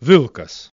Vilkas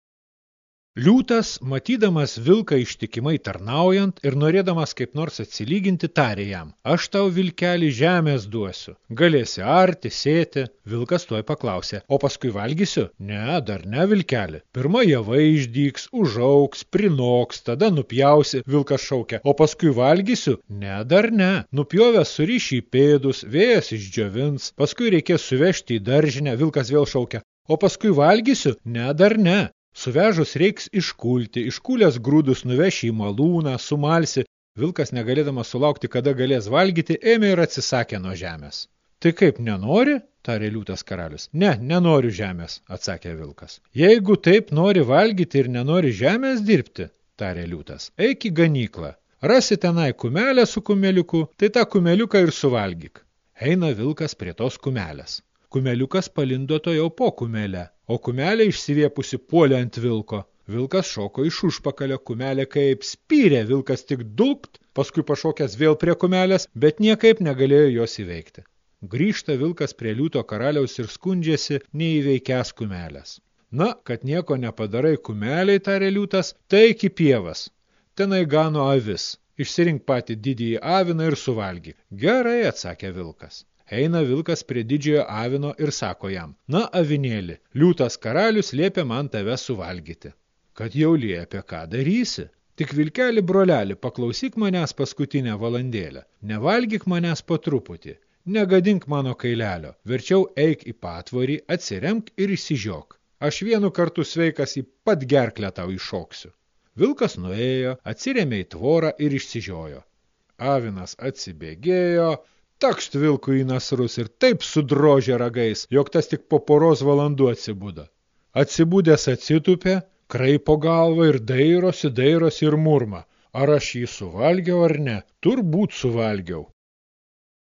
Liūtas, matydamas vilką ištikimai tarnaujant ir norėdamas kaip nors atsilyginti, tarė jam, aš tau vilkelį žemės duosiu, galėsi arti, sėti. Vilkas tuoj paklausė, o paskui valgysiu? Ne, dar ne vilkelį. Pirma javai išdyks, užauks, prinoks, tada nupjausi, vilkas šaukia, o paskui valgysiu? Ne, dar ne. Nupjovęs surišį į pėdus, vėjas išdžiovins, paskui reikės suvežti į daržinę, vilkas vėl šaukia, o paskui valgysiu? Ne, dar ne. Suvežus reiks iškulti, iškulęs grūdus nuveši į malūną, sumalsi. Vilkas, negalėdamas sulaukti, kada galės valgyti, ėmė ir atsisakė nuo žemės. Tai kaip, nenori? tarė liūtas karalius. Ne, nenoriu žemės, atsakė vilkas. Jeigu taip nori valgyti ir nenori žemės dirbti, tarė liūtas, eik į ganyklą. Rasi tenai kumelę su kumeliuku, tai tą kumeliuką ir suvalgyk. Eina vilkas prie tos kumelės. Kumeliukas palindo to jau po kumelę, o kumelė išsiviepusi puolė ant vilko. Vilkas šoko iš užpakalio, kumelė kaip spyrė, vilkas tik dulpt, paskui pašokęs vėl prie kumelės, bet niekaip negalėjo jos įveikti. Grįžta vilkas prie liūto karaliaus ir skundžiasi neįveikęs kumelės. Na, kad nieko nepadarai kumeliai, tarė liūtas, tai iki pievas. Tenai gano avis. Išsirink patį didįjį aviną ir suvalgyk. Gerai, atsakė vilkas. Eina vilkas prie didžiojo avino ir sako jam, na, avinėli, liūtas karalius liepia man tave suvalgyti. Kad jau liepia, ką darysi? Tik vilkelį brolelį, paklausyk manęs paskutinę valandėlę, nevalgyk manęs po truputį, negadink mano kailelio, verčiau eik į patvorį, atsiremk ir įsižiok. Aš vienu kartu sveikas į pat gerklę tau iššoksiu. Vilkas nuėjo, atsirėmė į tvorą ir išsižiojo. Avinas atsibėgėjo, takšt vilkų į nasrus ir taip sudrožė ragais, jog tas tik po poros valandų atsibudo. Atsibūdęs atsitupė, kraipo galvą ir dairosi, dairosi ir murma. Ar aš jį suvalgiau ar ne? Turbūt suvalgiau.